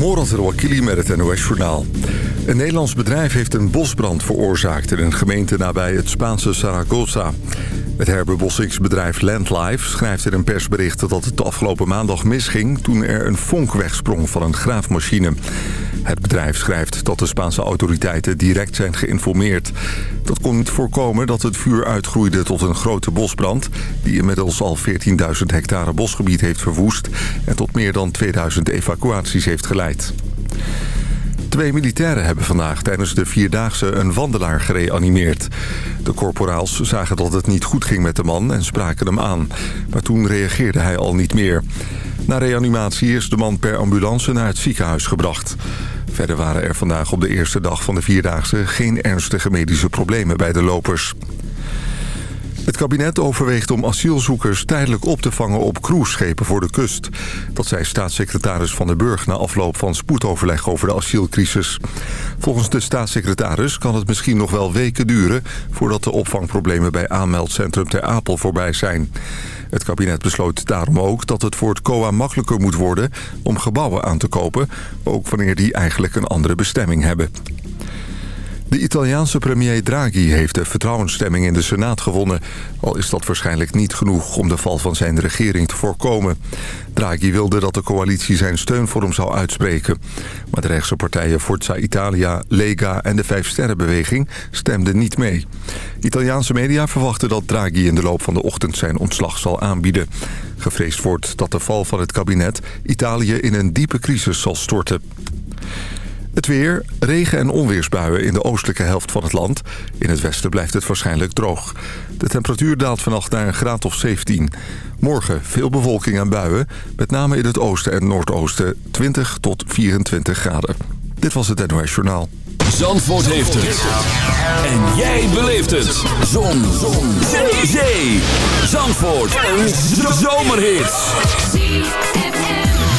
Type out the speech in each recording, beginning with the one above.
Morat Wakili met het NOS-journaal. Een Nederlands bedrijf heeft een bosbrand veroorzaakt... in een gemeente nabij het Spaanse Zaragoza. Het herbebossingsbedrijf Landlife schrijft in een persbericht... dat het de afgelopen maandag misging... toen er een vonk wegsprong van een graafmachine. Het bedrijf schrijft dat de Spaanse autoriteiten direct zijn geïnformeerd. Dat kon niet voorkomen dat het vuur uitgroeide tot een grote bosbrand... die inmiddels al 14.000 hectare bosgebied heeft verwoest... en tot meer dan 2000 evacuaties heeft geleid. Twee militairen hebben vandaag tijdens de Vierdaagse een wandelaar gereanimeerd. De corporaals zagen dat het niet goed ging met de man en spraken hem aan. Maar toen reageerde hij al niet meer. Na reanimatie is de man per ambulance naar het ziekenhuis gebracht. Verder waren er vandaag op de eerste dag van de Vierdaagse... geen ernstige medische problemen bij de lopers. Het kabinet overweegt om asielzoekers tijdelijk op te vangen op cruiseschepen voor de kust. Dat zei staatssecretaris Van den Burg na afloop van spoedoverleg over de asielcrisis. Volgens de staatssecretaris kan het misschien nog wel weken duren... voordat de opvangproblemen bij aanmeldcentrum Ter Apel voorbij zijn. Het kabinet besloot daarom ook dat het voor het COA makkelijker moet worden... om gebouwen aan te kopen, ook wanneer die eigenlijk een andere bestemming hebben. De Italiaanse premier Draghi heeft de vertrouwensstemming in de Senaat gewonnen. Al is dat waarschijnlijk niet genoeg om de val van zijn regering te voorkomen. Draghi wilde dat de coalitie zijn steun voor hem zou uitspreken. Maar de rechtse partijen Forza Italia, Lega en de Vijf Sterrenbeweging stemden niet mee. Italiaanse media verwachten dat Draghi in de loop van de ochtend zijn ontslag zal aanbieden. Gevreesd wordt dat de val van het kabinet Italië in een diepe crisis zal storten. Het weer, regen- en onweersbuien in de oostelijke helft van het land. In het westen blijft het waarschijnlijk droog. De temperatuur daalt vannacht naar een graad of 17. Morgen veel bewolking en buien. Met name in het oosten en noordoosten 20 tot 24 graden. Dit was het NOS Journaal. Zandvoort heeft het. En jij beleeft het. Zon. Zon. Zee. Zandvoort. Een zomerhit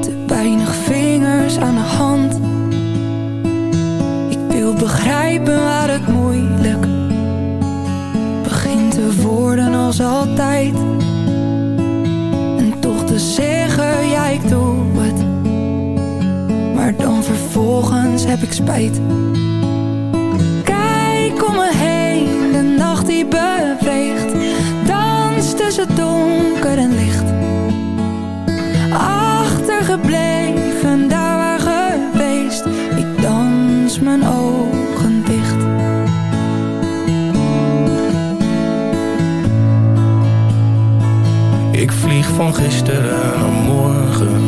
Te weinig vingers aan de hand Ik wil begrijpen waar het moeilijk Begint te worden als altijd En toch te zeggen, ja ik doe het maar dan vervolgens heb ik spijt. Kijk om me heen, de nacht die beweegt. Dans tussen donker en licht. Achtergebleven, daar waar geweest. Ik dans mijn ogen dicht. Ik vlieg van gisteren naar morgen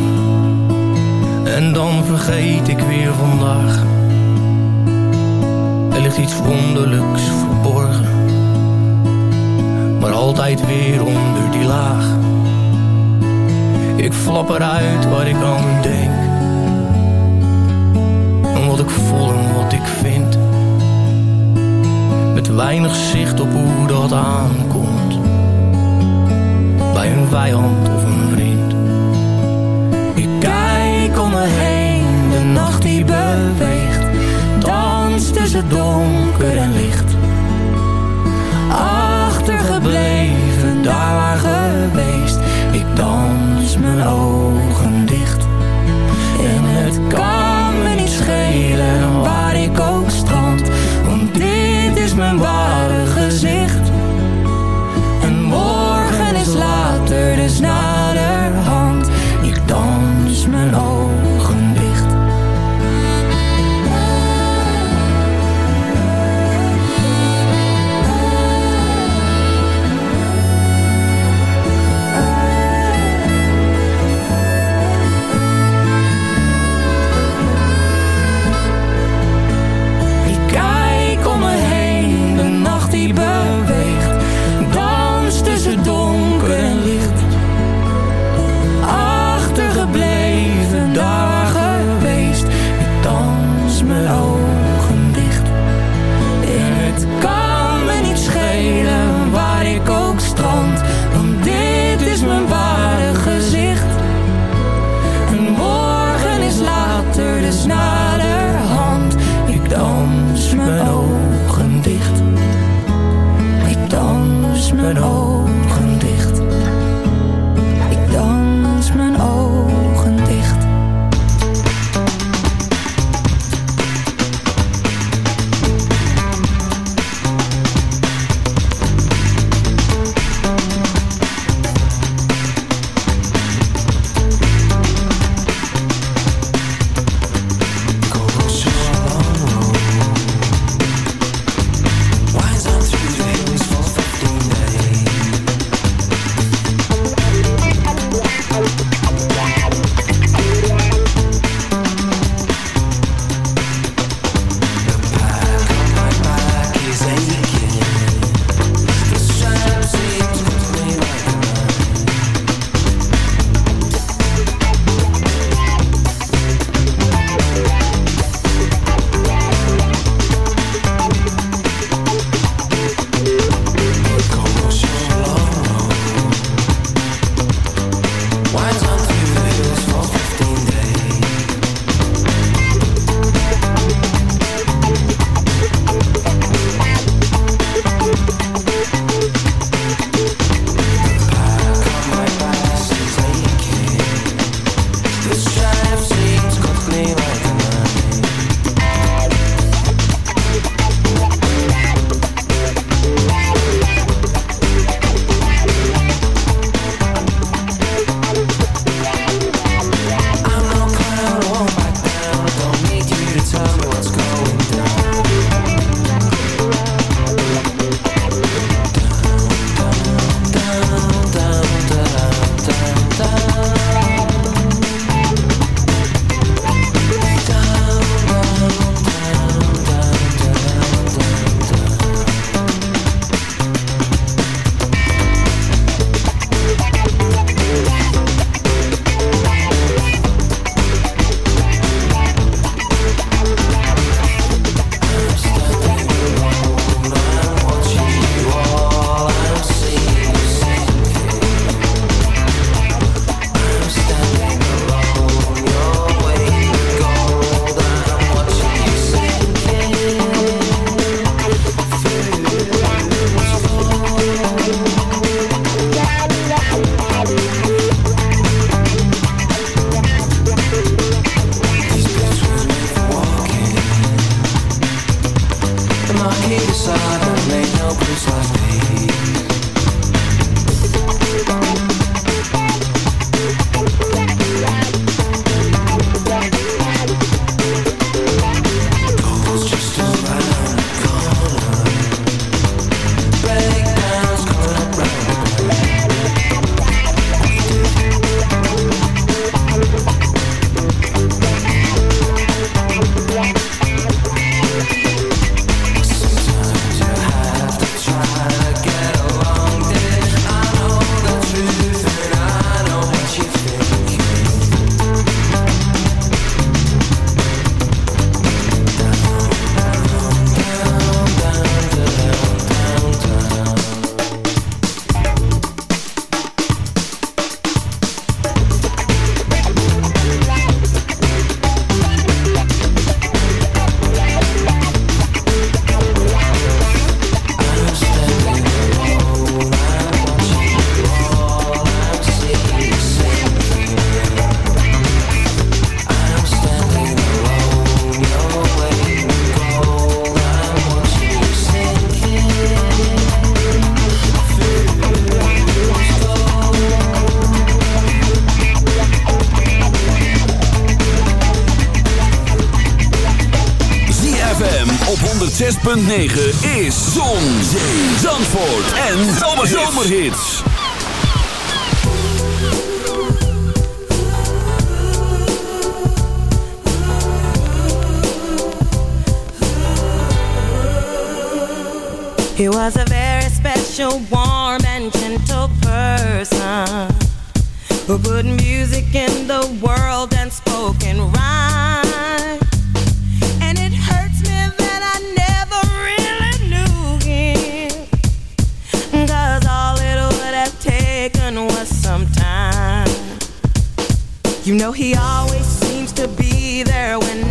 En dan vergeet ik weer vandaag Er ligt iets wonderlijks verborgen Maar altijd weer onder die laag Ik flap eruit waar ik aan denk. En wat ik voel en wat ik vind. Met weinig zicht op hoe dat aankomt. Bij een vijand of een vriend. Ik kijk om me heen, de nacht die beweegt, dans tussen donker en licht. Achtergebleven, daar waar geweest, ik dans mijn ogen dicht. En het kan me niet schelen waar ik ook strand, want dit is mijn ware gezicht. En morgen is later, dus. zomerhits. You know he always seems to be there when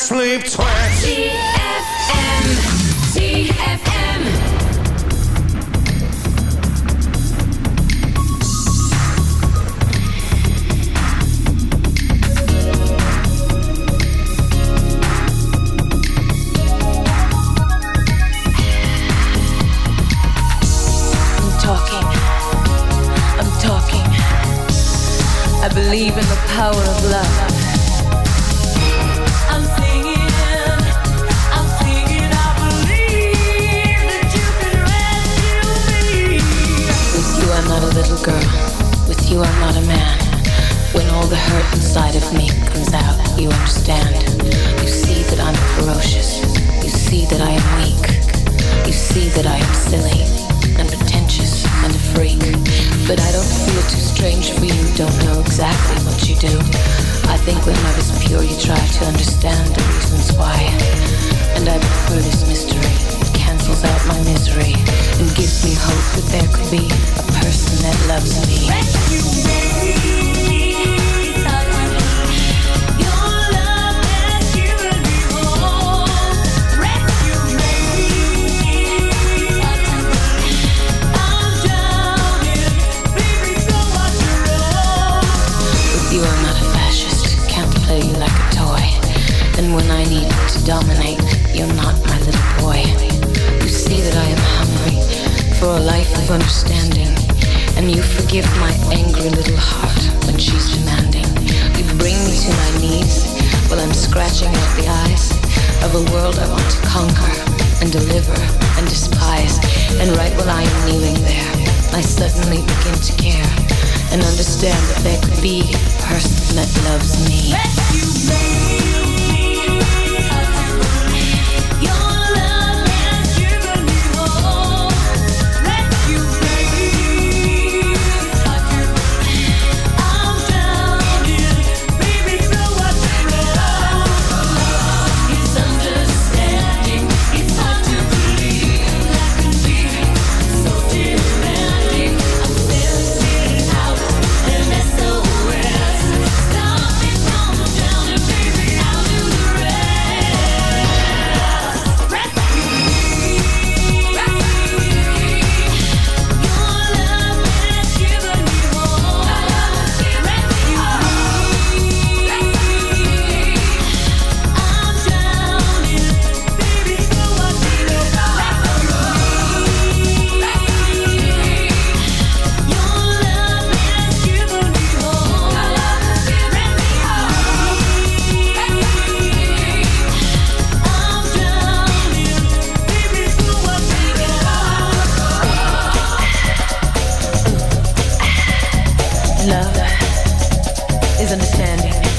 Sleep be understanding.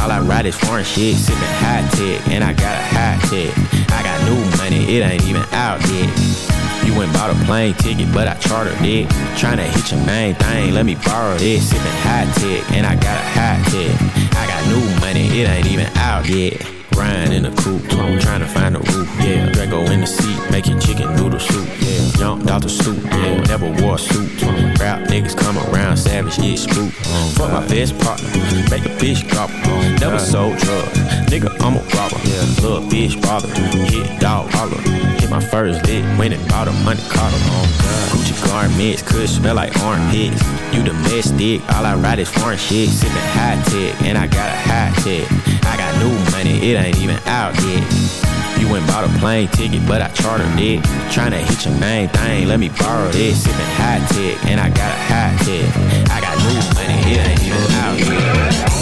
All I ride is foreign shit. Sipping high tech, and I got a high tech. I got new money, it ain't even out yet. You went bought a plane ticket, but I chartered it. Tryna hit your main thing, let me borrow this. Sipping high tech, and I got a high tech. I got new money, it ain't even out yet. Grind in the coupe, trying to find a roof, yeah. Draco in the seat, making chicken noodle soup, yeah. Jumped out the stoop, yeah. Never wore a suit. Rap niggas come around, savage, get spooked. Fuck my best partner, make a bitch drop. Never sold drugs, nigga, I'm a robber. Yeah. Little bitch bother, hit dog holler. Hit my first lick, went and bought a money. Oh God. Gucci garments could smell like armpits. You domestic, all I ride is foreign shit. Sipping high tech, and I got a high tech. I got new money, it ain't even out yet. Plane ticket, but I chartered it. Tryna hit your main thing, let me borrow this. Sipping high tech, and I got a high tech. I got new money, it ain't even out yet.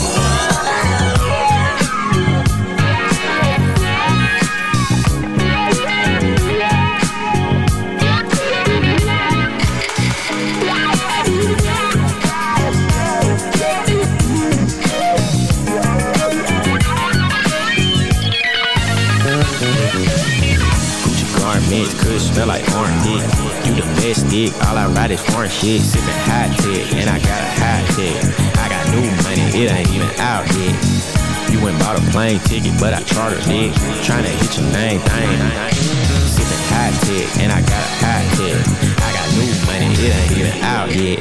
Domestic, all I ride is foreign shit. Sipping hot tech, and I got a hot tech. I got new money, it ain't even out yet. You went bought a plane ticket, but I chartered it. Tryna hit your main thing. Sipping hot tech, and I got a hot tech. I got new money, it ain't even out yet.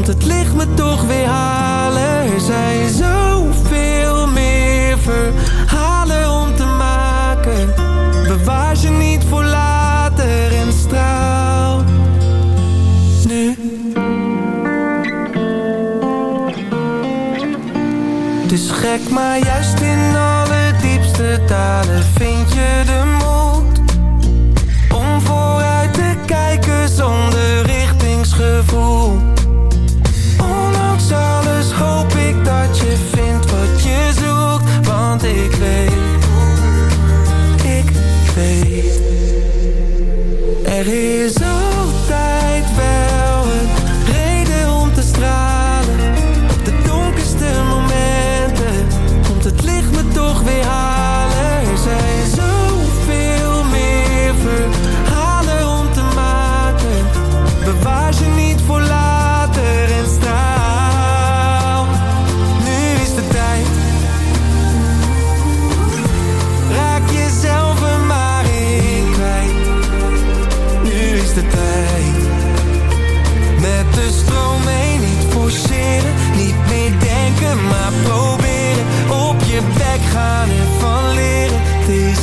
komt het licht me toch weer halen. Er zijn zoveel meer verhalen om te maken. Bewaar je niet voor later en straal. Nu. Het is gek, maar juist in alle diepste dalen vind je de moed om vooruit te kijken zonder richtingsgevoel. Gaan en van leren. Het is